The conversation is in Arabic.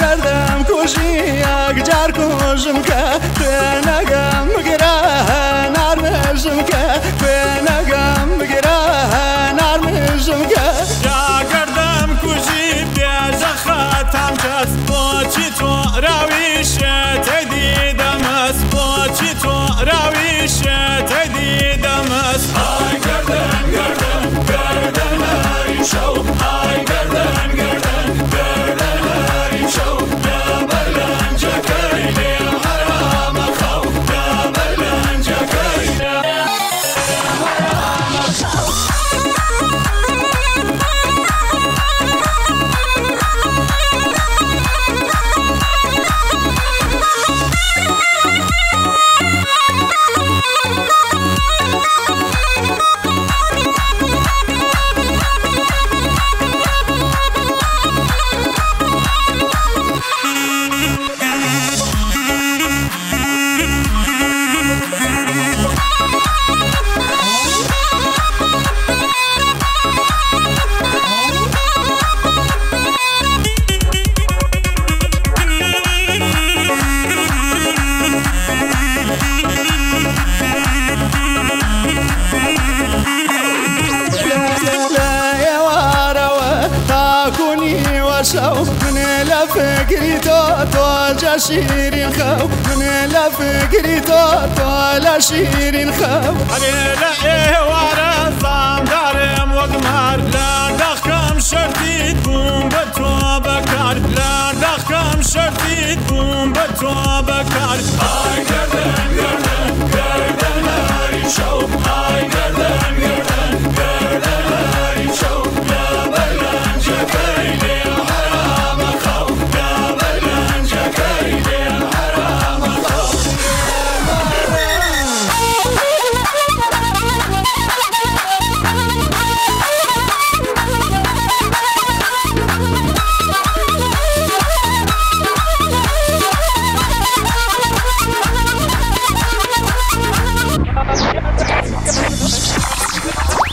گەردم کوژی یەکجار کۆژم کە خوێنەگەم بگرە نارمێژم کە خوێنەگەم بگرە نارمێژم کە جاگەردم کوژی بێژە خەتان کەس بۆچی تۆ شو من لا فكري تو تو شيرين خو من لا فكري تو تو شيرين خو علي لا ايه ورا صام دارم وقمار لا دخكم شرتي تكون بتوا بكار لا دخكم شرتي تكون بتوا بكار